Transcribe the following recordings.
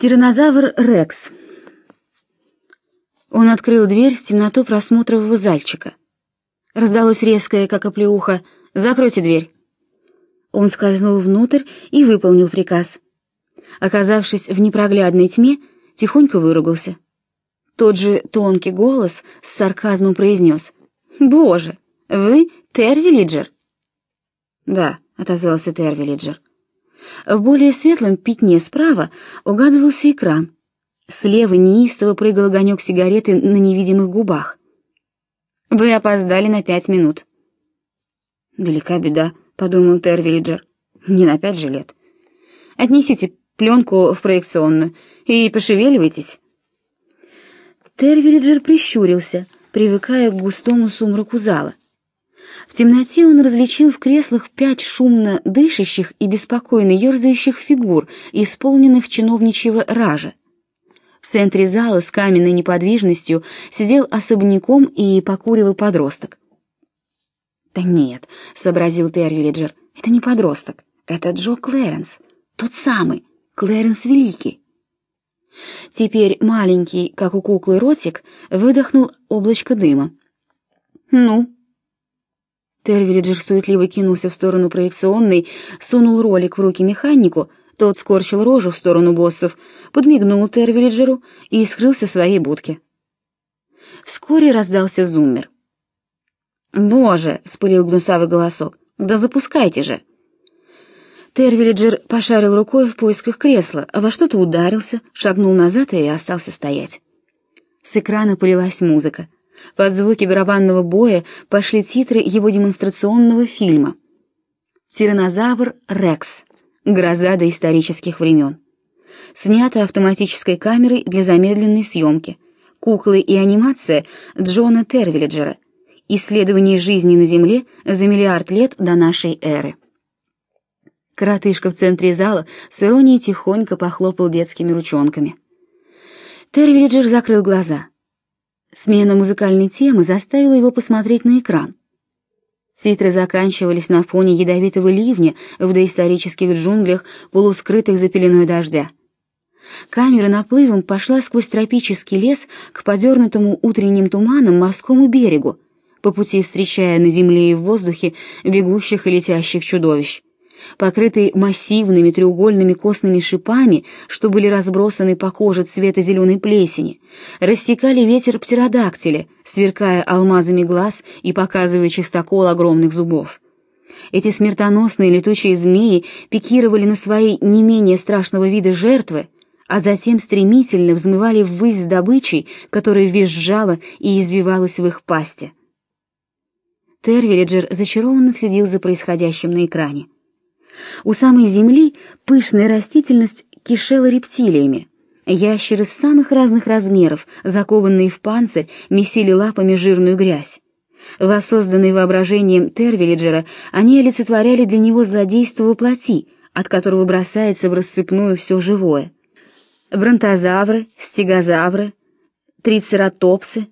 Тиранозавр Рекс. Он открыл дверь в темноту просмотрового зальчика. Раздалось резкое, как оплеуха, «Закройте дверь». Он скользнул внутрь и выполнил приказ. Оказавшись в непроглядной тьме, тихонько выругался. Тот же тонкий голос с сарказмом произнес. «Боже, вы Тервиллиджер?» «Да», — отозвался Тервиллиджер. В более светлом пятне справа угадывался экран. Слева неистово прыгал огонек сигареты на невидимых губах. «Вы опоздали на пять минут». «Велика беда», — подумал Тервиллиджер. «Не на пять же лет. Отнесите пленку в проекционную и пошевеливайтесь». Тервиллиджер прищурился, привыкая к густому сумраку зала. В темноте он различил в креслах пять шумно дышащих и беспокойно ерзающих фигур, исполненных чиновничьего ража. В центре зала с каменной неподвижностью сидел особняком и покуривал подросток. «Да нет», — сообразил Тервиллиджер, — «это не подросток, это Джо Клэренс, тот самый, Клэренс Великий». Теперь маленький, как у куклы, ротик выдохнул облачко дыма. «Ну?» Тервиллиджер суетливо кинулся в сторону проекционной, сунул ролик в руки механику, тот скорчил рожу в сторону боссов, подмигнул Тервиллиджеру и скрылся в своей будке. Вскоре раздался зуммер. «Боже!» — вспылил гнусавый голосок. «Да запускайте же!» Тервиллиджер пошарил рукой в поисках кресла, а во что-то ударился, шагнул назад и остался стоять. С экрана полилась музыка. Под звуки барабанного боя пошли титры его демонстрационного фильма. «Тиранозавр Рекс. Гроза доисторических времен». Снято автоматической камерой для замедленной съемки. Куклы и анимация Джона Тервиллиджера. Исследование жизни на Земле за миллиард лет до нашей эры. Коротышка в центре зала с иронией тихонько похлопал детскими ручонками. Тервиллиджер закрыл глаза. Смена музыкальной темы заставила его посмотреть на экран. Титры заканчивались на фоне ядовитого ливня в доисторических джунглях, полускрытых за пеленой дождя. Камера наплывом пошла сквозь тропический лес к подернутому утренним туманом морскому берегу, по пути встречая на земле и в воздухе бегущих и летящих чудовищ покрытый массивными треугольными костными шипами, что были разбросаны по коже цвета зеленой плесени, рассекали ветер птеродактиля, сверкая алмазами глаз и показывая чистокол огромных зубов. Эти смертоносные летучие змеи пикировали на своей не менее страшного вида жертвы, а затем стремительно взмывали ввысь с добычей, которая визжала и извивалась в их пасти. Тервиллиджер зачарованно следил за происходящим на экране. У самой земли пышная растительность кишела рептилиями. Ящеры самых разных размеров, закованные в панцирь, месили лапами жирную грязь. Воссозданные воображением Тервиллиджера, они олицетворяли для него злодейство воплоти, от которого бросается в рассыпную все живое. Бронтозавры, стегозавры, трицератопсы.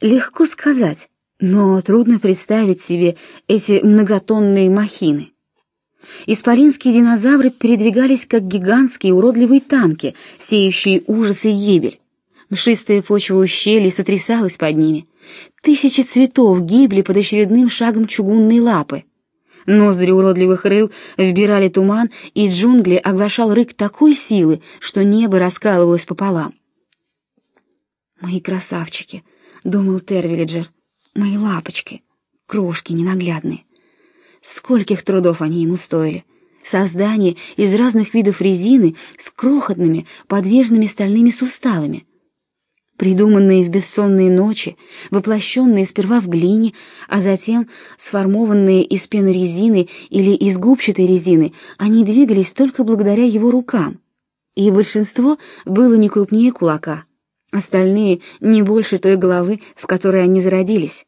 Легко сказать, но трудно представить себе эти многотонные махины. Исполинские динозавры передвигались как гигантские уродливые танки, сеющие ужас и гибель. Мшистая почва ущелий сотрясалась под ними. Тысячи цветов гибли под очередным шагом чугунной лапы. Ноздри уродливых рыл вбирали туман, и джунгли оглашал рык такой силы, что небо раскалывалось пополам. «Мои красавчики», — думал Тервиллиджер, — «мои лапочки, крошки ненаглядные». Скольких трудов они ему стоили. Создание из разных видов резины с крохотными подвижными стальными суставами. Придуманные в бессонные ночи, воплощенные сперва в глине, а затем сформованные из пенорезины или из губчатой резины, они двигались только благодаря его рукам. И большинство было не крупнее кулака, остальные не больше той головы, в которой они зародились.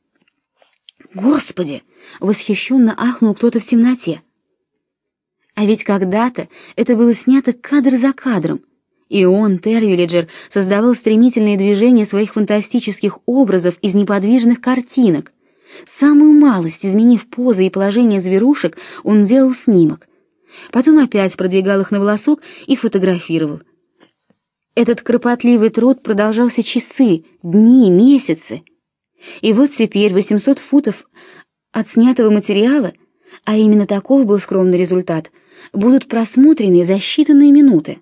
«Господи!» — восхищенно ахнул кто-то в темноте. А ведь когда-то это было снято кадр за кадром, и он, Тервиллиджер, создавал стремительные движения своих фантастических образов из неподвижных картинок. Самую малость, изменив позы и положение зверушек, он делал снимок. Потом опять продвигал их на волосок и фотографировал. Этот кропотливый труд продолжался часы, дни, месяцы. И вот теперь 800 футов от снятого материала, а именно таков был скромный результат, будут просмотрены за считанные минуты.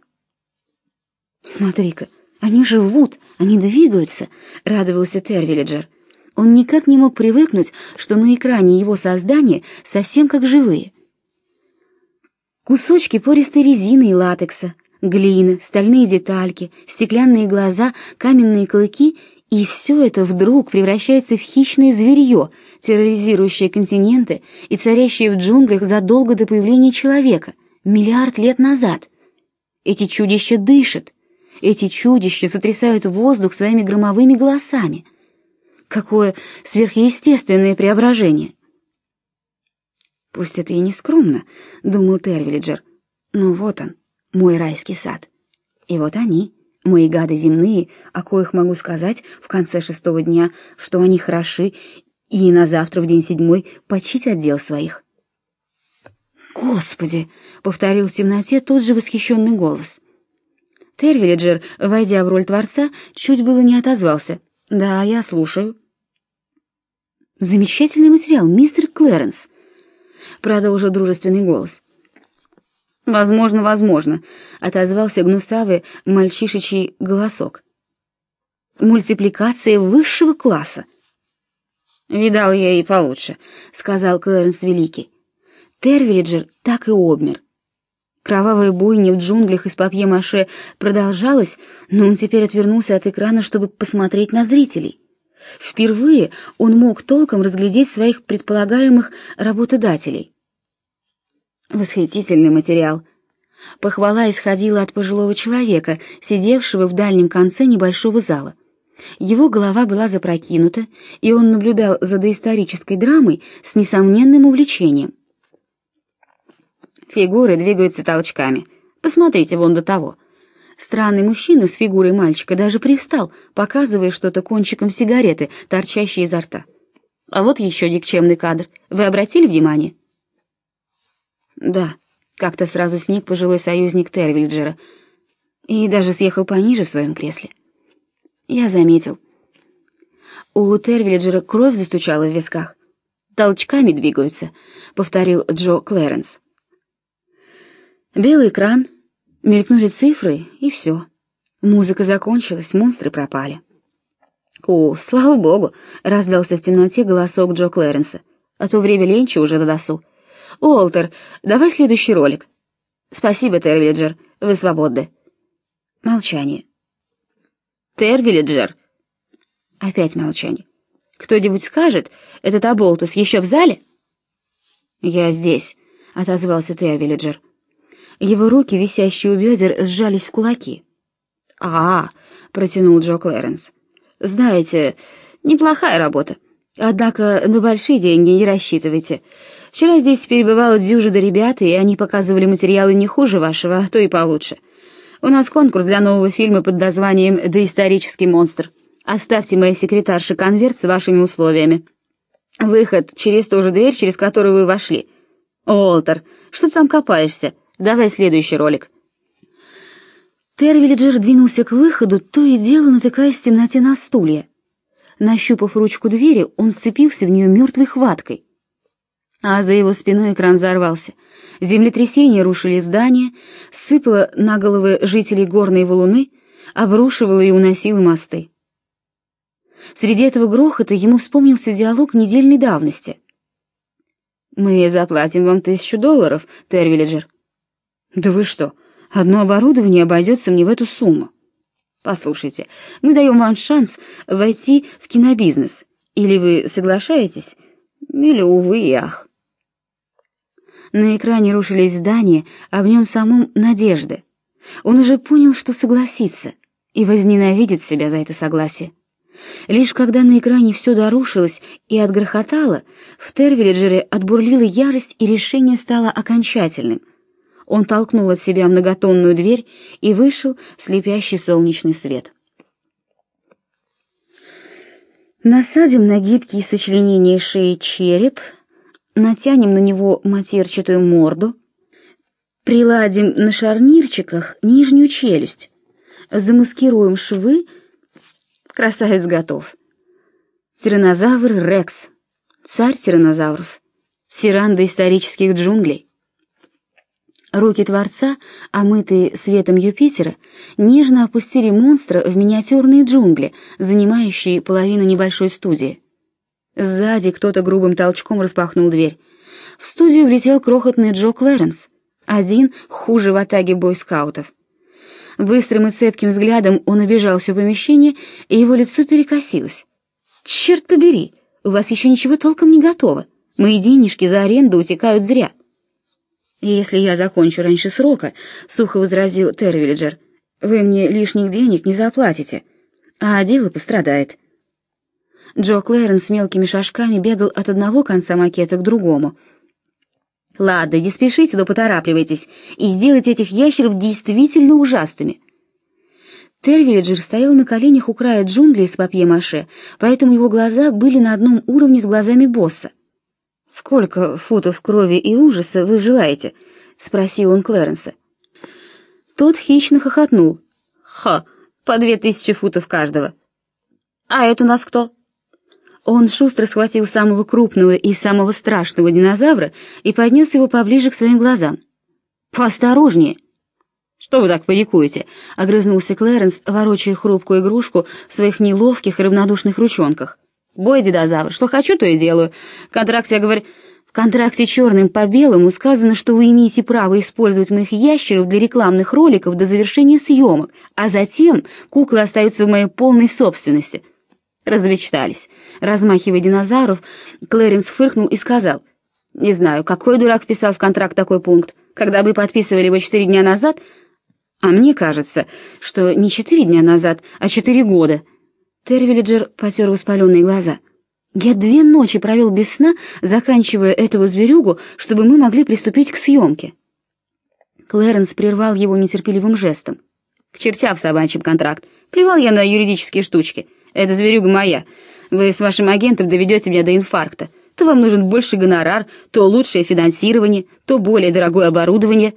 «Смотри-ка, они живут, они двигаются», — радовался Тервиллиджер. Он никак не мог привыкнуть, что на экране его создания совсем как живые. Кусочки пористой резины и латекса, глина, стальные детальки, стеклянные глаза, каменные клыки — и все это вдруг превращается в хищное зверье, терроризирующее континенты и царящее в джунглях задолго до появления человека, миллиард лет назад. Эти чудища дышат, эти чудища сотрясают воздух своими громовыми голосами. Какое сверхъестественное преображение! Пусть это и не скромно, думал Тервиллиджер, но вот он, мой райский сад. И вот они, мои гады земные, о коих могу сказать в конце шестого дня, что они хороши, и на завтра в день седьмой почить отдел своих. «Господи!» — повторил в темноте тот же восхищенный голос. Тервиллиджер, войдя в роль Творца, чуть было не отозвался. «Да, я слушаю». «Замечательный материал, мистер Клэренс», — продолжил дружественный голос. «Возможно, возможно», — отозвался гнусавый мальчишечий голосок. «Мультипликация высшего класса». «Видал я и получше», — сказал Клэренс Великий. Тервиллиджер так и обмер. Кровавая бойня в джунглях из папье-маше продолжалась, но он теперь отвернулся от экрана, чтобы посмотреть на зрителей. Впервые он мог толком разглядеть своих предполагаемых работодателей. Восхитительный материал. Похвала исходила от пожилого человека, сидевшего в дальнем конце небольшого зала. Его голова была запрокинута, и он наблюдал за доисторической драмой с несомненным увлечением. Фигуры двигаются толчками. Посмотрите вон до того. Странный мужчина с фигурой мальчика даже привстал, показывая что-то кончиком сигареты, торчащей изо рта. А вот еще никчемный кадр. Вы обратили внимание? Да, как-то сразу сник пожилой союзник Тервильджера и даже съехал пониже в своем кресле. Я заметил. У Тервильджера кровь застучала в висках. Толчками двигаются, повторил Джо Клэренс. Белый экран, мелькнули цифры, и все. Музыка закончилась, монстры пропали. «О, слава богу!» — раздался в темноте голосок Джо Клэренса. «А то время ленча уже на досу. Уолтер, давай следующий ролик». «Спасибо, Тервиллиджер, вы свободны». Молчание. «Тервиллиджер!» Опять молчание. «Кто-нибудь скажет, этот Аболтус еще в зале?» «Я здесь», — отозвался Тервиллиджер. Его руки, висящие у бедер, сжались в кулаки. «А, — протянул Джо Клэренс, — знаете, неплохая работа. Однако на большие деньги не рассчитывайте. Вчера здесь перебывало дюжина ребят, и они показывали материалы не хуже вашего, а то и получше. У нас конкурс для нового фильма под названием «Доисторический монстр». Оставьте моей секретарше конверт с вашими условиями. Выход через ту же дверь, через которую вы вошли. Уолтер, что ты там копаешься? Давай следующий ролик. Тервиллиджер двинулся к выходу, то и дело натыкаясь в темноте на стулья. Нащупав ручку двери, он вцепился в нее мертвой хваткой. А за его спиной экран взорвался. Землетрясения рушили здания, сыпало на головы жителей горные валуны, обрушивало и уносило мосты. Среди этого грохота ему вспомнился диалог недельной давности. «Мы заплатим вам тысячу долларов, Тервиллиджер», да вы что? Одно оборудование обойдется мне в эту сумму. Послушайте, мы даем вам шанс войти в кинобизнес. Или вы соглашаетесь, или увы и ах. На экране рушились здания, а в нем самом надежды. Он уже понял, что согласится, и возненавидит себя за это согласие. Лишь когда на экране все дорушилось и отгрохотало, в Тервилледжере отбурлила ярость, и решение стало окончательным. Он толкнул от себя многотонную дверь и вышел в слепящий солнечный свет. Насадим на гибкие сочленения шеи череп, натянем на него матерчатую морду, приладим на шарнирчиках нижнюю челюсть, замаскируем швы. Красавец готов. Тиранозавр Рекс, царь тиранозавров, сиран доисторических джунглей. Руки Творца, омытые светом Юпитера, нежно опустили монстра в миниатюрные джунгли, занимающие половину небольшой студии. Сзади кто-то грубым толчком распахнул дверь. В студию влетел крохотный Джо Клэренс, один хуже в атаге бойскаутов. Быстрым и цепким взглядом он обежал все помещение, и его лицо перекосилось. «Черт побери, у вас еще ничего толком не готово. Мои денежки за аренду утекают зря». «Если я закончу раньше срока», — сухо возразил Тервиллиджер, — «вы мне лишних денег не заплатите, а дело пострадает». Джо Клэрен с мелкими шажками бегал от одного конца макета к другому. «Ладно, не спешите, но поторапливайтесь, и сделайте этих ящеров действительно ужасными». Тервиллиджер стоял на коленях у края джунглей с папье-маше, поэтому его глаза были на одном уровне с глазами босса. «Сколько футов крови и ужаса вы желаете?» — спросил он Клэренса. Тот хищно хохотнул. «Ха, по две тысячи футов каждого». «А это у нас кто?» Он шустро схватил самого крупного и самого страшного динозавра и поднес его поближе к своим глазам. «Поосторожнее!» «Что вы так паникуете?» — огрызнулся Клэренс, ворочая хрупкую игрушку в своих неловких и равнодушных ручонках. Бой, динозавр, что хочу, то и делаю. В контракте, я говорю, в контракте черным по белому сказано, что вы имеете право использовать моих ящеров для рекламных роликов до завершения съемок, а затем куклы остаются в моей полной собственности. Размечтались. Размахивая динозавров, Клэренс фыркнул и сказал, «Не знаю, какой дурак вписал в контракт такой пункт. Когда вы подписывали его четыре дня назад, а мне кажется, что не четыре дня назад, а четыре года». Тервиллиджер потер воспаленные глаза. «Я две ночи провел без сна, заканчивая этого зверюгу, чтобы мы могли приступить к съемке». Клэренс прервал его нетерпеливым жестом. «К чертям собачьим контракт. Плевал я на юридические штучки. Эта зверюга моя. Вы с вашим агентом доведете меня до инфаркта. То вам нужен больше гонорар, то лучшее финансирование, то более дорогое оборудование.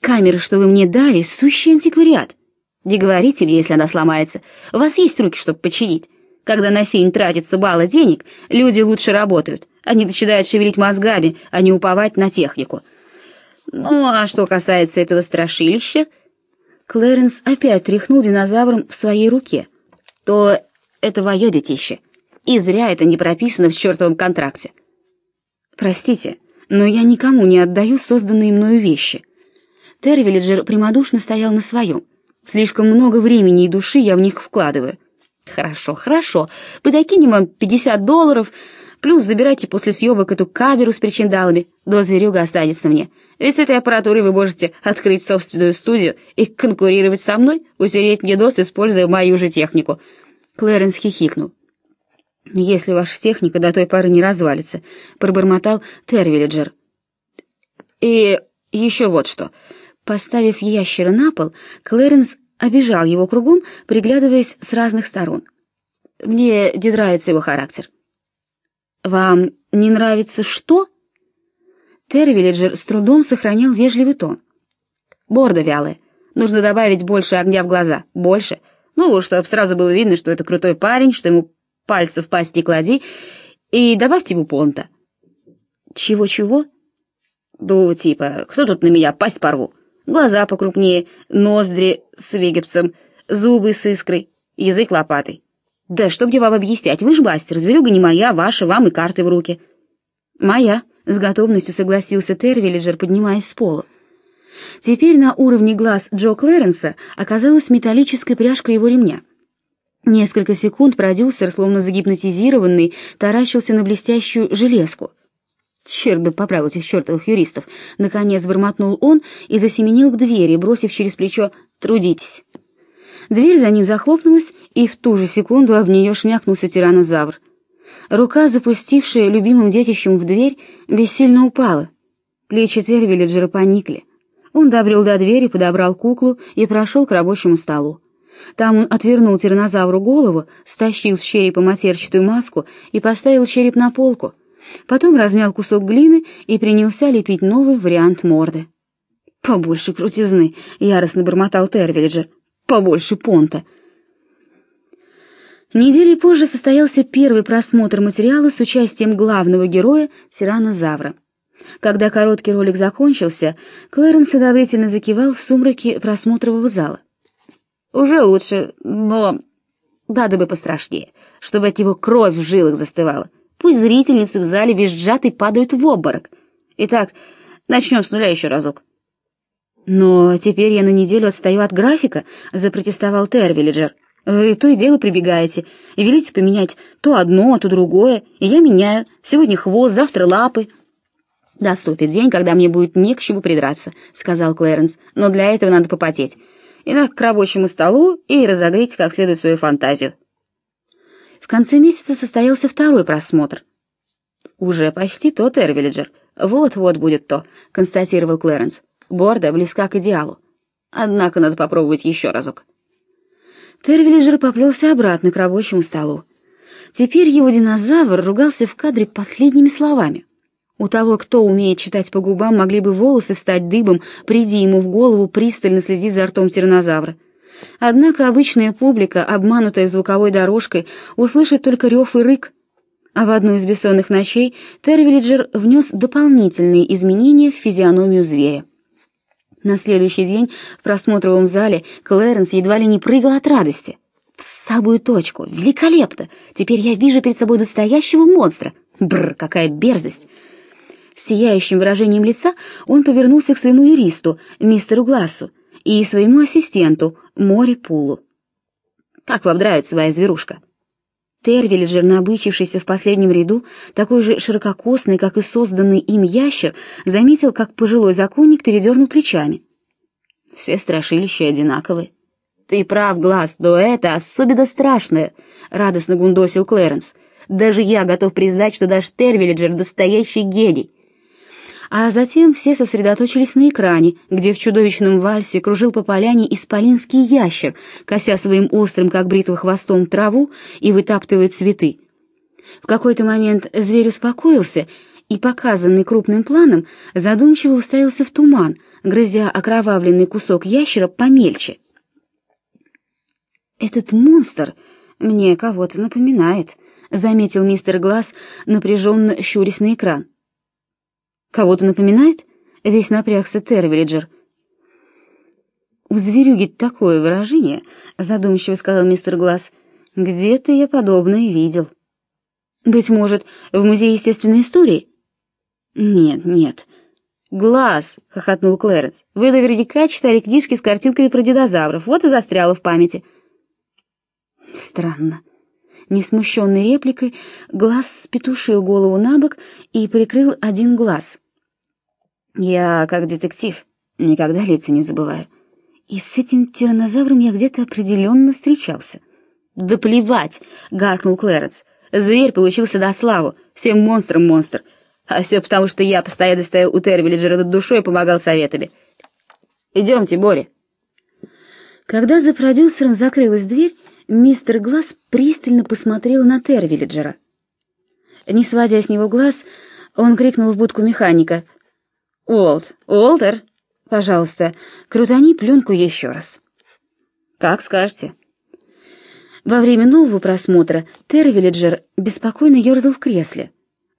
Камеры, что вы мне дали, сущий антиквариат. Не говорите мне, если она сломается. У вас есть руки, чтобы починить. Когда на фильм тратится балла денег, люди лучше работают. Они начинают шевелить мозгами, а не уповать на технику. Ну, а что касается этого страшилища... Клэренс опять тряхнул динозавром в своей руке. То это вое детище. И зря это не прописано в чертовом контракте. Простите, но я никому не отдаю созданные мною вещи. Тервиллиджер прямодушно стоял на своем. Слишком много времени и души я в них вкладываю. Хорошо, хорошо. Подокинем вам 50 долларов, плюс забирайте после съемок эту камеру с причиндалами. До зверюга останется мне. Ведь с этой аппаратурой вы можете открыть собственную студию и конкурировать со мной, утереть мне нос, используя мою же технику. Клэренс хихикнул. «Если ваша техника до той поры не развалится», — пробормотал Тервиллиджер. «И еще вот что. Поставив ящера на пол, Клэренс обежал его кругом, приглядываясь с разных сторон. «Мне не нравится его характер». «Вам не нравится что?» Тервиллиджер с трудом сохранял вежливый тон. «Борда вялая. Нужно добавить больше огня в глаза. Больше. Ну, чтобы сразу было видно, что это крутой парень, что ему пальцы в пасть не клади. И добавьте ему понта». «Чего-чего?» «Ну, типа, кто тут на меня пасть порву?» глаза покрупнее, ноздри с вегепсом, зубы с искрой, язык лопатой. Да что мне вам объяснять, вы ж мастер, зверюга не моя, ваша, вам и карты в руки. Моя, с готовностью согласился Тервиллиджер, поднимаясь с пола. Теперь на уровне глаз Джо Клэренса оказалась металлическая пряжка его ремня. Несколько секунд продюсер, словно загипнотизированный, таращился на блестящую железку. Черт бы поправил этих чертовых юристов. Наконец бормотнул он и засеменил к двери, бросив через плечо «Трудитесь». Дверь за ним захлопнулась, и в ту же секунду об нее шмякнулся тиранозавр. Рука, запустившая любимым детищем в дверь, бессильно упала. Плечи Тервиллиджера поникли. Он добрел до двери, подобрал куклу и прошел к рабочему столу. Там он отвернул тиранозавру голову, стащил с черепа матерчатую маску и поставил череп на полку — Потом размял кусок глины и принялся лепить новый вариант морды. «Побольше крутизны!» — яростно бормотал Тервиллиджер. побольше понта. Недели позже состоялся первый просмотр материала с участием главного героя Тиранозавра. Когда короткий ролик закончился, Клэренс одобрительно закивал в сумраке просмотрового зала. «Уже лучше, но надо бы пострашнее, чтобы от него кровь в жилах застывала. Пусть зрительницы в зале визжат и падают в обморок. Итак, начнем с нуля еще разок». «Но теперь я на неделю отстаю от графика», — запротестовал Тервиллиджер. «Вы то и дело прибегаете и велите поменять то одно, то другое, и я меняю. Сегодня хвост, завтра лапы». «Наступит день, когда мне будет не к чему придраться», — сказал Клэренс, «но для этого надо попотеть. Итак, к рабочему столу и разогреть как следует свою фантазию». В конце месяца состоялся второй просмотр. «Уже почти то, Тервиллиджер. Вот-вот будет то», — констатировал Клэренс. Борда близка к идеалу. Однако надо попробовать еще разок. Тервиллиджер поплелся обратно к рабочему столу. Теперь его динозавр ругался в кадре последними словами. У того, кто умеет читать по губам, могли бы волосы встать дыбом, приди ему в голову пристально следить за ртом тиранозавра. Однако обычная публика, обманутая звуковой дорожкой, услышит только рев и рык. А в одну из бессонных ночей Тервиллиджер внес дополнительные изменения в физиономию зверя. На следующий день в просмотровом зале Клэренс едва ли не прыгал от радости. В самую точку. Великолепно. Теперь я вижу перед собой настоящего монстра. Бррр, какая берзость. С сияющим выражением лица он повернулся к своему юристу, мистеру Глассу, и своему ассистенту, Мори Пулу. «Как вам нравится своя зверушка?» Тервиллиджер, набычившийся в последнем ряду, такой же ширококосный, как и созданный им ящер, заметил, как пожилой законник передернул плечами. Все страшилища одинаковые. «Ты прав, Глаз, но это особенно страшное», — радостно гундосил Клэренс. «Даже я готов признать, что даже Тервиллиджер — настоящий гений а затем все сосредоточились на экране, где в чудовищном вальсе кружил по поляне исполинский ящер, кося своим острым, как бритва, хвостом траву и вытаптывая цветы. В какой-то момент зверь успокоился и, показанный крупным планом, задумчиво уставился в туман, грызя окровавленный кусок ящера помельче. «Этот монстр мне кого-то напоминает», — заметил мистер Глаз, напряженно щурясь на экран. Кого-то напоминает? Весь напрягся Тервиллиджер. У зверюги такое выражение, задумчиво сказал мистер Глаз. Где-то я подобное видел. Быть может, в музее естественной истории? Нет, нет. Глаз, хохотнул Клэренс. Вы наверняка читали книжки с картинками про динозавров. Вот и застряло в памяти. Странно. Не смущенный репликой, Глаз спетушил голову на бок и прикрыл один глаз. Я, как детектив, никогда лица не забываю. И с этим тираннозавром я где-то определенно встречался. «Да плевать!» — гаркнул Клэренс. «Зверь получился до славу, всем монстрам монстр. А все потому, что я постоянно стоял у Тервиллиджера над душой и помогал советами. Идемте, Бори». Когда за продюсером закрылась дверь, мистер Глаз пристально посмотрел на Тервиллиджера. Не сводя с него глаз, он крикнул в будку механика — Уолт, Уолтер, пожалуйста, крутани пленку еще раз. Как скажете. Во время нового просмотра Тервиллиджер беспокойно ерзал в кресле.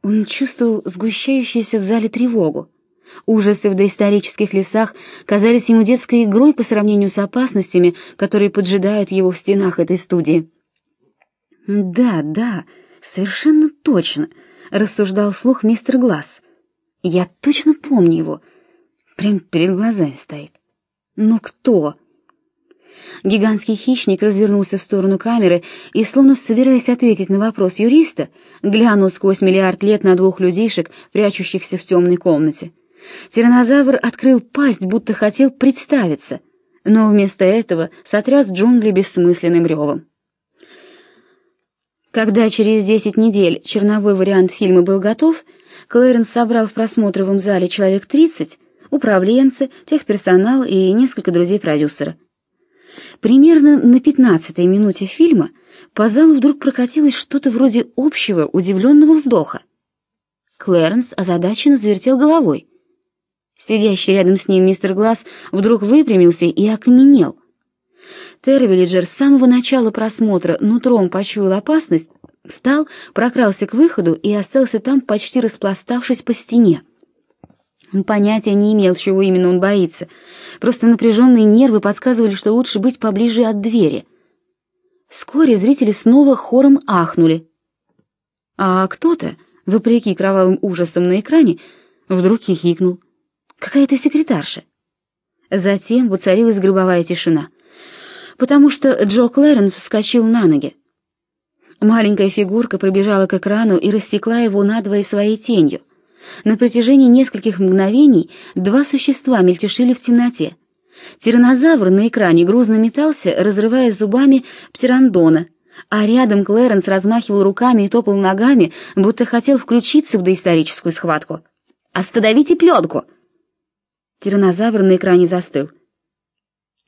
Он чувствовал сгущающуюся в зале тревогу. Ужасы в доисторических лесах казались ему детской игрой по сравнению с опасностями, которые поджидают его в стенах этой студии. «Да, да, совершенно точно», — рассуждал вслух мистер Глаз. Я точно помню его. Прям перед глазами стоит. Но кто? Гигантский хищник развернулся в сторону камеры и, словно собираясь ответить на вопрос юриста, глянул сквозь миллиард лет на двух людишек, прячущихся в темной комнате. Тиранозавр открыл пасть, будто хотел представиться, но вместо этого сотряс джунгли бессмысленным ревом. Когда через десять недель черновой вариант фильма был готов, Клэренс собрал в просмотровом зале человек 30, управленцы, техперсонал и несколько друзей продюсера. Примерно на пятнадцатой минуте фильма по залу вдруг прокатилось что-то вроде общего удивленного вздоха. Клэренс озадаченно завертел головой. Сидящий рядом с ним мистер Глаз вдруг выпрямился и окаменел. Тервиллиджер с самого начала просмотра нутром почуял опасность, встал, прокрался к выходу и остался там, почти распластавшись по стене. Он понятия не имел, чего именно он боится. Просто напряженные нервы подсказывали, что лучше быть поближе от двери. Вскоре зрители снова хором ахнули. А кто-то, вопреки кровавым ужасам на экране, вдруг хихикнул. Какая-то секретарша. Затем воцарилась гробовая тишина, потому что Джо Клэренс вскочил на ноги. Маленькая фигурка пробежала к экрану и рассекла его надвое своей тенью. На протяжении нескольких мгновений два существа мельтешили в темноте. Тиранозавр на экране грузно метался, разрывая зубами птерандона, а рядом Клэренс размахивал руками и топал ногами, будто хотел включиться в доисторическую схватку. «Остановите пленку!» Тиранозавр на экране застыл.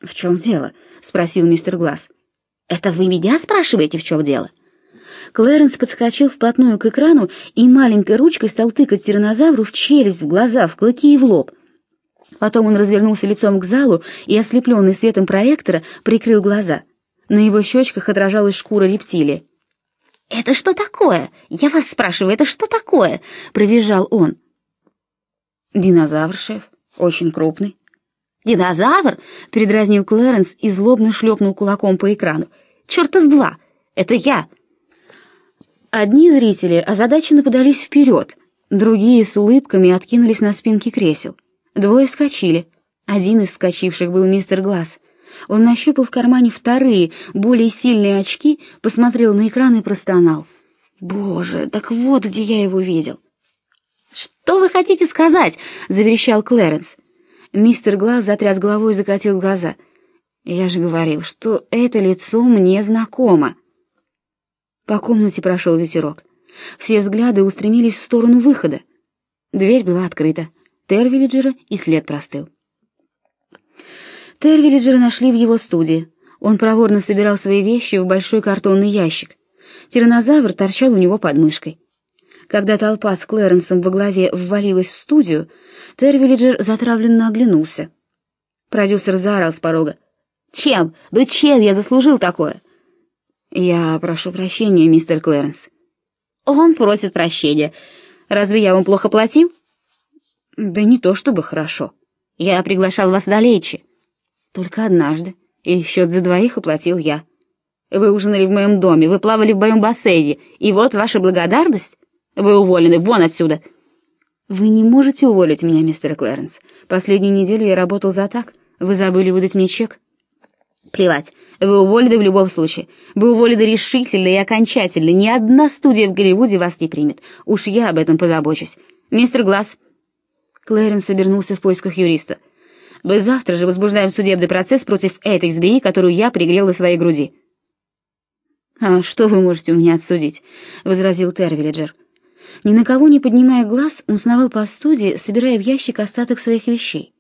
«В чем дело?» — спросил мистер Глаз. «Это вы меня спрашиваете, в чем дело?» Клэренс подскочил вплотную к экрану и маленькой ручкой стал тыкать тиранозавру в челюсть, в глаза, в клыки и в лоб. Потом он развернулся лицом к залу и, ослепленный светом проектора, прикрыл глаза. На его щечках отражалась шкура рептилии. «Это что такое? Я вас спрашиваю, это что такое?» — провизжал он. «Динозавр, шеф, очень крупный». «Динозавр?» — передразнил Клэренс и злобно шлепнул кулаком по экрану. «Чёрта с два! Это я!» Одни зрители озадаченно подались вперед, другие с улыбками откинулись на спинки кресел. Двое вскочили. Один из вскочивших был мистер Глаз. Он нащупал в кармане вторые, более сильные очки, посмотрел на экран и простонал. «Боже, так вот где я его видел!» «Что вы хотите сказать?» — заверещал Клэренс. Мистер Глаз затряс головой и закатил глаза. «Я же говорил, что это лицо мне знакомо». По комнате прошел ветерок. Все взгляды устремились в сторону выхода. Дверь была открыта. Тервиллиджера и след простыл. Тервиллиджера нашли в его студии. Он проворно собирал свои вещи в большой картонный ящик. Тиранозавр торчал у него под мышкой. Когда толпа с Клэренсом во главе ввалилась в студию, Тервиллиджер затравленно оглянулся. Продюсер заорал с порога. «Чем? Да чем я заслужил такое?» «Я прошу прощения, мистер Клэренс». «Он просит прощения. Разве я вам плохо платил?» «Да не то чтобы хорошо. Я приглашал вас на лечи. Только однажды, и счет за двоих оплатил я. Вы ужинали в моем доме, вы плавали в моем бассейне, и вот ваша благодарность? Вы уволены, вон отсюда!» «Вы не можете уволить меня, мистер Клэренс. Последнюю неделю я работал за так. Вы забыли выдать мне чек?» Плевать, вы уволены в любом случае. Вы уволены решительно и окончательно. Ни одна студия в Голливуде вас не примет. Уж я об этом позабочусь. Мистер Глаз. Клэренс обернулся в поисках юриста. Мы завтра же возбуждаем судебный процесс против этой змеи, которую я пригрел на своей груди. «А что вы можете у меня отсудить?» — возразил Тервиллиджер. Ни на кого не поднимая глаз, он сновал по студии, собирая в ящик остаток своих вещей.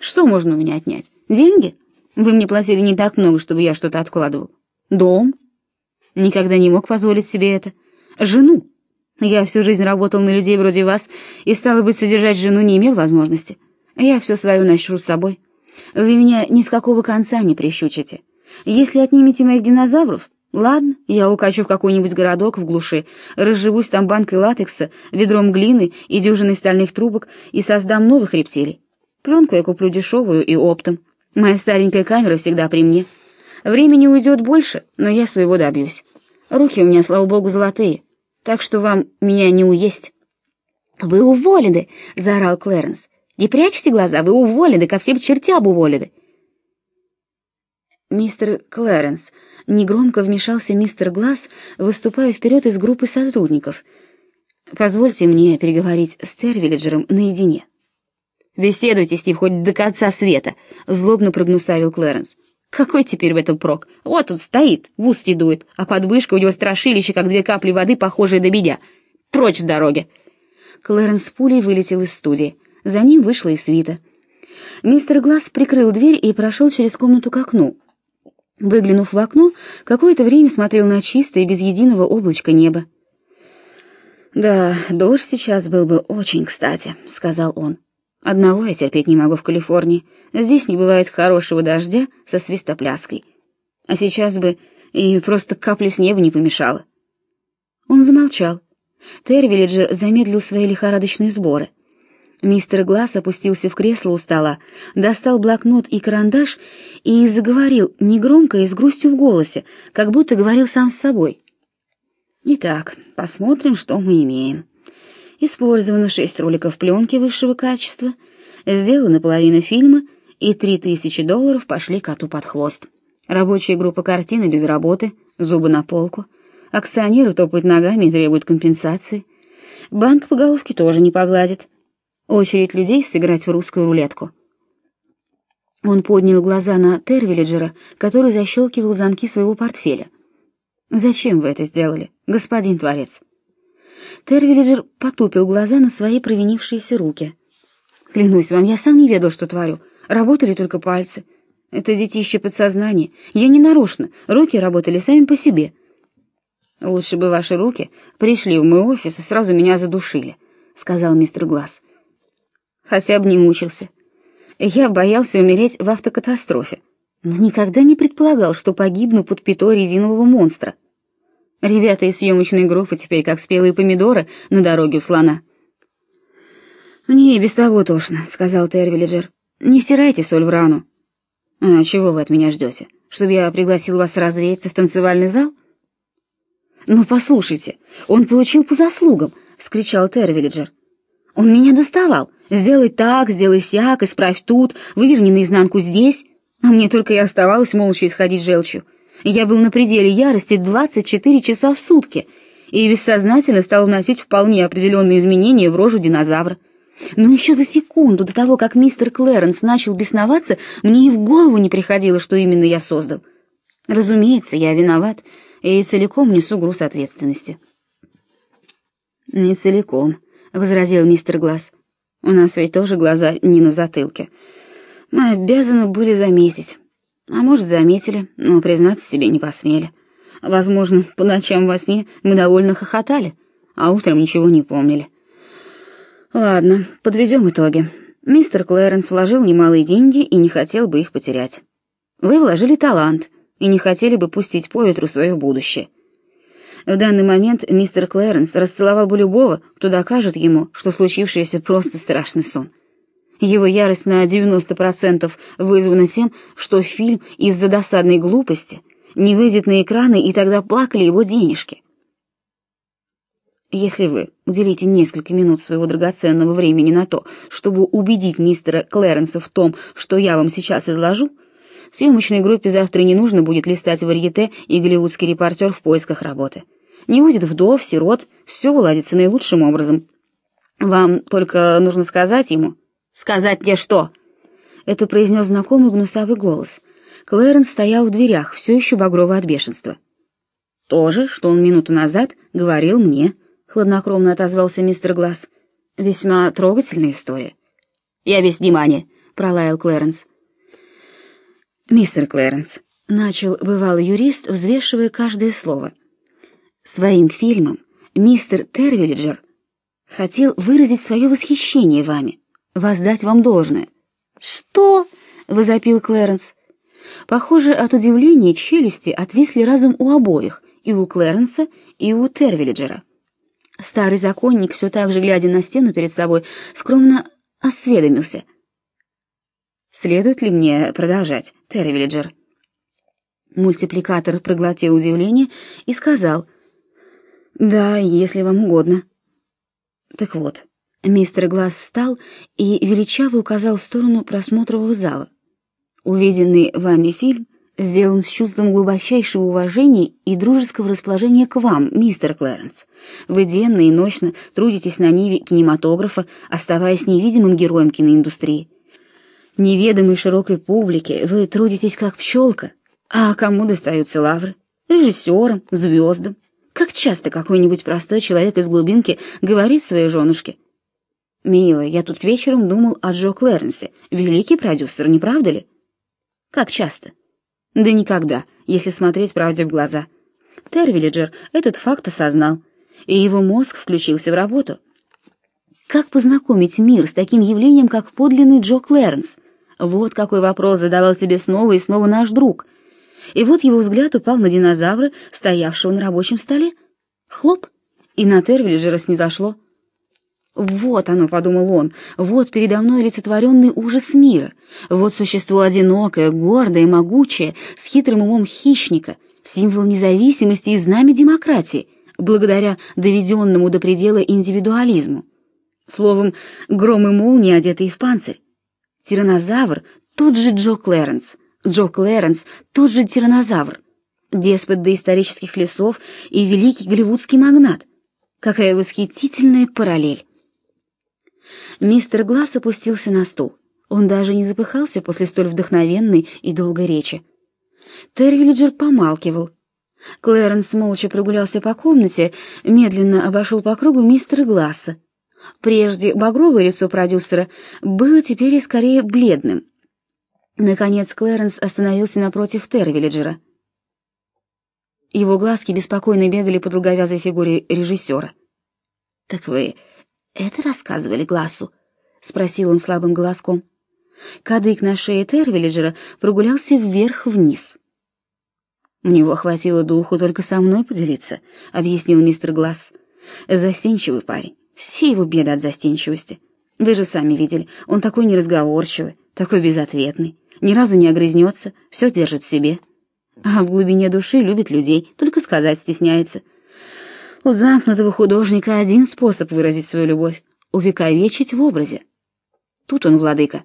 «Что можно у меня отнять? Деньги?» Вы мне платили не так много, чтобы я что-то откладывал. Дом? Никогда не мог позволить себе это. Жену? Я всю жизнь работал на людей вроде вас, и, стало быть, содержать жену не имел возможности. Я все свое ношу с собой. Вы меня ни с какого конца не прищучите. Если отнимете моих динозавров, ладно, я укачу в какой-нибудь городок в глуши, разживусь там банкой латекса, ведром глины и дюжиной стальных трубок и создам новых рептилий. Пленку я куплю дешевую и оптом. Моя старенькая камера всегда при мне. Времени уйдет больше, но я своего добьюсь. Руки у меня, слава богу, золотые, так что вам меня не уесть». «Вы уволены!» — заорал Клэренс. «Не прячьте глаза, вы уволены, ко всем чертям уволены!» «Мистер Клэренс», — негромко вмешался мистер Глаз, выступая вперед из группы сотрудников. «Позвольте мне переговорить с Тервиллиджером наедине». «Беседуйте с ним хоть до конца света», — злобно прогнусавил Клэренс. «Какой теперь в этом прок? Вот он стоит, в ус дует, а под мышкой у него страшилище, как две капли воды, похожие на меня. Прочь с дороги!» Клэренс пулей вылетел из студии. За ним вышла и свита. Мистер Глаз прикрыл дверь и прошел через комнату к окну. Выглянув в окно, какое-то время смотрел на чистое, без единого облачка небо. «Да, дождь сейчас был бы очень кстати», — сказал он. Одного я терпеть не могу в Калифорнии. Здесь не бывает хорошего дождя со свистопляской. А сейчас бы и просто капли с неба не помешало. Он замолчал. Тервиллиджер замедлил свои лихорадочные сборы. Мистер Глаз опустился в кресло у стола, достал блокнот и карандаш и заговорил негромко и с грустью в голосе, как будто говорил сам с собой. Итак, посмотрим, что мы имеем. Использовано шесть роликов пленки высшего качества, сделана половина фильма, и три тысячи долларов пошли коту под хвост. Рабочая группа картины без работы, зубы на полку. Акционеры топают ногами и требуют компенсации. Банк по головке тоже не погладит. Очередь людей сыграть в русскую рулетку. Он поднял глаза на Тервиллиджера, который защелкивал замки своего портфеля. «Зачем вы это сделали, господин Творец?» Тервиллиджер потупил глаза на свои провинившиеся руки. «Клянусь вам, я сам не ведал, что творю. Работали только пальцы. Это детище подсознания. Я не нарочно. Руки работали сами по себе. Лучше бы ваши руки пришли в мой офис и сразу меня задушили», — сказал мистер Глаз. «Хотя бы не мучился. Я боялся умереть в автокатастрофе, но никогда не предполагал, что погибну под пятой резинового монстра». Ребята из съемочной группы теперь как спелые помидоры на дороге у слона. «Мне и без того тошно», — сказал Тервиллиджер. «Не втирайте соль в рану». «А чего вы от меня ждете? Чтобы я пригласил вас развеяться в танцевальный зал?» «Ну, послушайте, он получил по заслугам», — вскричал Тервиллиджер. «Он меня доставал. Сделай так, сделай сяк, исправь тут, выверни наизнанку здесь. А мне только и оставалось молча исходить желчью. Я был на пределе ярости 24 часа в сутки и бессознательно стал вносить вполне определенные изменения в рожу динозавра. Но еще за секунду до того, как мистер Клэренс начал бесноваться, мне и в голову не приходило, что именно я создал. Разумеется, я виноват и целиком несу груз ответственности. «Не целиком», — возразил мистер Глаз. «У нас ведь тоже глаза не на затылке. Мы обязаны были заметить». А может, заметили, но признаться себе не посмели. Возможно, по ночам во сне мы довольно хохотали, а утром ничего не помнили. Ладно, подведем итоги. Мистер Клэренс вложил немалые деньги и не хотел бы их потерять. Вы вложили талант и не хотели бы пустить по ветру свое будущее. В данный момент мистер Клэренс расцеловал бы любого, кто докажет ему, что случившееся просто страшный сон. Его ярость на 90% вызвана тем, что фильм из-за досадной глупости не выйдет на экраны, и тогда плакали его денежки. Если вы уделите несколько минут своего драгоценного времени на то, чтобы убедить мистера Клэренса в том, что я вам сейчас изложу, съемочной группе завтра не нужно будет листать варьете и голливудский репортер в поисках работы. Не будет вдов, сирот, все уладится наилучшим образом. Вам только нужно сказать ему, «Сказать мне что?» Это произнес знакомый гнусавый голос. Клэренс стоял в дверях, все еще багровый от бешенства. «То же, что он минуту назад говорил мне», — хладнокровно отозвался мистер Глаз. «Весьма трогательная история». «Я весь внимание», — пролаял Клэренс. «Мистер Клэренс», — начал бывалый юрист, взвешивая каждое слово. «Своим фильмом мистер Тервиллиджер хотел выразить свое восхищение вами» воздать вам должное». «Что?» — возопил Клэренс. Похоже, от удивления челюсти отвисли разум у обоих, и у Клэренса, и у Тервиллиджера. Старый законник, все так же глядя на стену перед собой, скромно осведомился. «Следует ли мне продолжать, Тервиллиджер?» Мультипликатор проглотил удивление и сказал, «Да, если вам угодно». «Так вот, Мистер Глаз встал и величаво указал в сторону просмотрового зала. Увиденный вами фильм сделан с чувством глубочайшего уважения и дружеского расположения к вам, мистер Клэренс. Вы денно и ночно трудитесь на ниве кинематографа, оставаясь невидимым героем киноиндустрии. Неведомой широкой публике вы трудитесь как пчелка, а кому достаются лавры? Режиссерам, звездам. Как часто какой-нибудь простой человек из глубинки говорит своей женушке, «Милая, я тут вечером думал о Джо Клэренсе. Великий продюсер, не правда ли?» «Как часто?» «Да никогда, если смотреть правде в глаза». Тервиллиджер этот факт осознал, и его мозг включился в работу. Как познакомить мир с таким явлением, как подлинный Джо Клэренс? Вот какой вопрос задавал себе снова и снова наш друг. и вот его взгляд упал на динозавра, стоявшего на рабочем столе. Хлоп! И на Тервиллиджера снизошло. «Вот оно», — подумал он, — «вот передо мной олицетворенный ужас мира, вот существо одинокое, гордое, могучее, с хитрым умом хищника, символ независимости и знамя демократии, благодаря доведенному до предела индивидуализму. Словом, гром и молния, одетые в панцирь. Тиранозавр — тот же Джо Клэренс, Джо Клэренс — тот же тиранозавр, деспот доисторических лесов и великий голливудский магнат. Какая восхитительная параллель! Мистер Гласс опустился на стул. Он даже не запыхался после столь вдохновенной и долгой речи. Тервиллиджер помалкивал. Клэренс молча прогулялся по комнате, медленно обошел по кругу мистера Гласса. Прежде багровое лицо продюсера было теперь скорее бледным. Наконец Клэренс остановился напротив Тервиллиджера. Его глазки беспокойно бегали по долговязой фигуре режиссера. «Так вы это рассказывали Глассу?» — спросил он слабым голоском. Кадык на шее Тервиллиджера прогулялся вверх-вниз. «У него хватило духу только со мной поделиться», — объяснил мистер Гласс. «Застенчивый парень. Все его беды от застенчивости. Вы же сами видели, он такой неразговорчивый, такой безответный, ни разу не огрызнется, все держит в себе. А в глубине души любит людей, только сказать стесняется. У замкнутого художника один способ выразить свою любовь — увековечить в образе. Тут он владыка.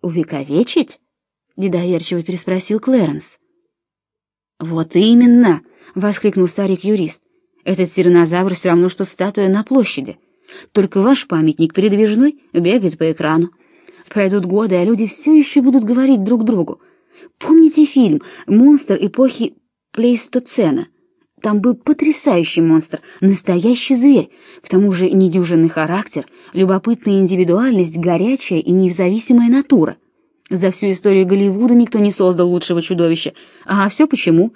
«Увековечить?» — недоверчиво переспросил Клэренс. «Вот именно!» — воскликнул старик-юрист. «Этот тиранозавр все равно, что статуя на площади. Только ваш памятник передвижной бегает по экрану. Пройдут годы, а люди все еще будут говорить друг другу. Помните фильм «Монстр эпохи Плейстоцена»? Там был потрясающий монстр, настоящий зверь, к тому же недюжинный характер, любопытная индивидуальность, горячая и независимая натура. За всю историю Голливуда никто не создал лучшего чудовища. А все почему?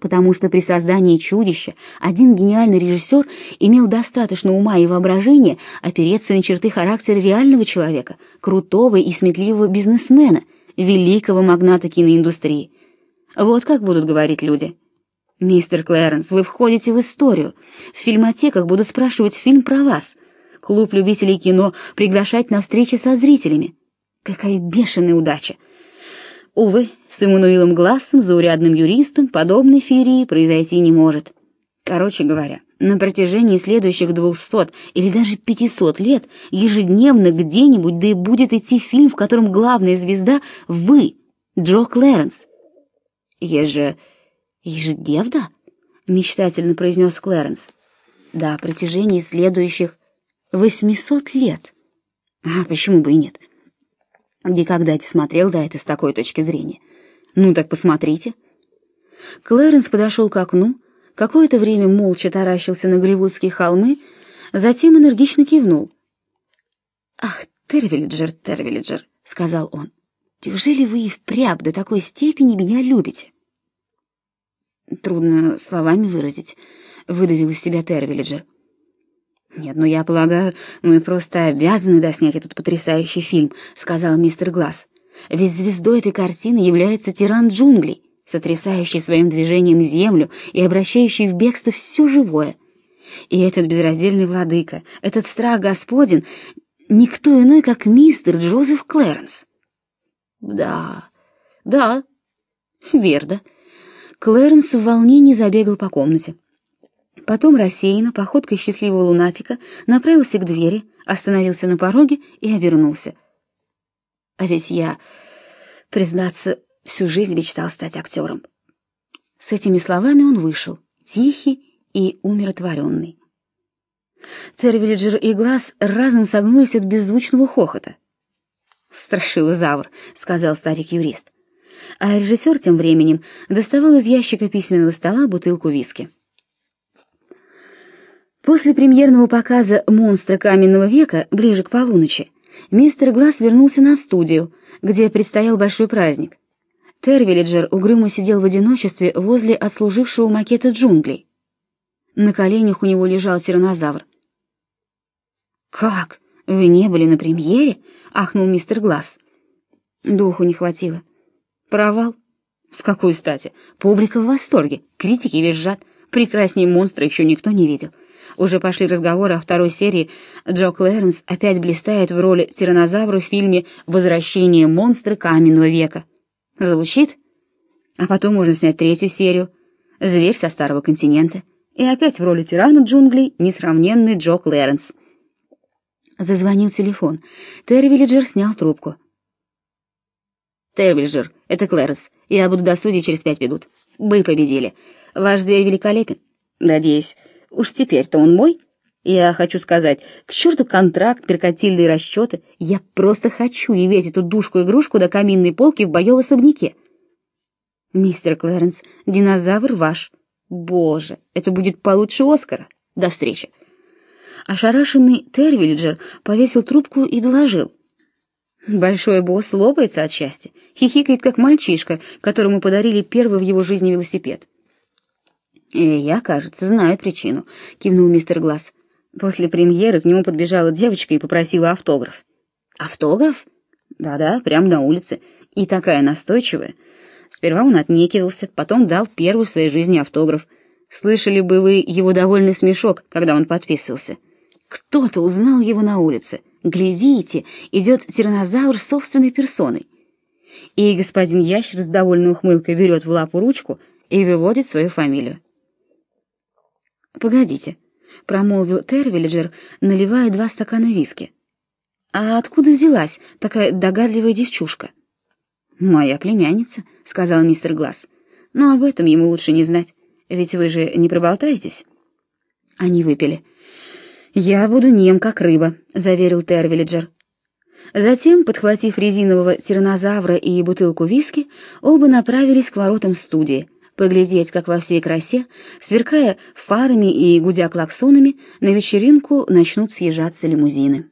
Потому что при создании чудища один гениальный режиссер имел достаточно ума и воображения опереться на черты характера реального человека, крутого и сметливого бизнесмена, великого магната киноиндустрии. Вот как будут говорить люди. «Мистер Клэренс, вы входите в историю. В фильмотеках будут спрашивать фильм про вас. Клуб любителей кино приглашать на встречи со зрителями. Какая бешеная удача!» Увы, с Эммануилом Глассом, заурядным юристом, подобной феерии произойти не может. Короче говоря, на протяжении следующих двухсот или даже пятисот лет ежедневно где-нибудь да и будет идти фильм, в котором главная звезда — вы, Джо Клэренс. Еже... «Ежедневно?» — мечтательно произнес Клэренс. «Да, протяжении следующих восьмисот лет. А почему бы и нет? Никогда не смотрел да это с такой точки зрения. Ну так посмотрите». Клэренс подошел к окну, какое-то время молча таращился на голливудские холмы, затем энергично кивнул. «Ах, Тервиллиджер, Тервиллиджер», — сказал он, — «неужели вы и впрямь до такой степени меня любите?» Трудно словами выразить, выдавил из себя Тервиллиджер. Нет, ну я полагаю, мы просто обязаны доснять этот потрясающий фильм, сказал мистер Глаз. Ведь звездой этой картины является тиран джунглей, сотрясающий своим движением землю и обращающий в бегство все живое. И этот безраздельный владыка, этот страх господин, никто иной, как мистер Джозеф Клэренс. Да, да, верно. Клэренс в волнении забегал по комнате. Потом рассеянно, походкой счастливого лунатика, направился к двери, остановился на пороге и обернулся. А ведь я, признаться, всю жизнь мечтал стать актером. С этими словами он вышел, тихий и умиротворенный. Тервиллиджер и Глаз разом согнулись от беззвучного хохота. «Страшилозавр», — сказал старик-юрист а режиссер тем временем доставал из ящика письменного стола бутылку виски. После премьерного показа «Монстра каменного века» ближе к полуночи мистер Глаз вернулся на студию, где предстоял большой праздник. Тервиллиджер угрюмо сидел в одиночестве возле отслужившего макета джунглей. На коленях у него лежал тиранозавр. «Как? Вы не были на премьере?» — ахнул мистер Глаз. Духу не хватило. Провал. С какой стати? Публика в восторге, критики визжат. Прекраснее монстра еще никто не видел. Уже пошли разговоры о второй серии. Джо Клэренс опять блистает в роли тираннозавра в фильме «Возвращение монстра каменного века». Звучит? А потом можно снять третью серию «Зверь со старого континента». И опять в роли тирана джунглей несравненный Джо Клэренс. Зазвонил телефон. Терри Виллиджер снял трубку. «Тервильджер, это Клэренс. Я буду до судьи через пять минут. Вы победили. Ваш зверь великолепен. Надеюсь. Уж теперь-то он мой. Я хочу сказать, к черту контракт, меркантильные расчеты. Я просто хочу иметь эту душку-игрушку до каминной полки в боевом особняке. Мистер Клэренс, динозавр ваш. Боже, это будет получше Оскара. До встречи. Ошарашенный Тервильджер повесил трубку и доложил. Большой босс лопается от счастья, хихикает, как мальчишка, которому подарили первый в его жизни велосипед. «И я, кажется, знаю причину», — кивнул мистер Глаз. После премьеры к нему подбежала девочка и попросила автограф. «Автограф?» «Да-да, прямо на улице. И такая настойчивая. Сперва он отнекивался, потом дал первый в своей жизни автограф. Слышали бы вы его довольный смешок, когда он подписывался. Кто-то узнал его на улице. Глядите, идет тираннозавр собственной персоной. И господин ящер с довольной ухмылкой берет в лапу ручку и выводит свою фамилию. «Погодите», — промолвил Тервиллиджер, наливая два стакана виски. «А откуда взялась такая догадливая девчушка?» «Моя племянница», — сказал мистер Глаз. «Но об этом ему лучше не знать, ведь вы же не проболтаетесь». Они выпили. «Я буду нем, как рыба», — заверил Тервиллиджер. Затем, подхватив резинового тираннозавра и бутылку виски, оба направились к воротам студии, поглядеть, как во всей красе, сверкая фарами и гудя клаксонами, на вечеринку начнут съезжаться лимузины.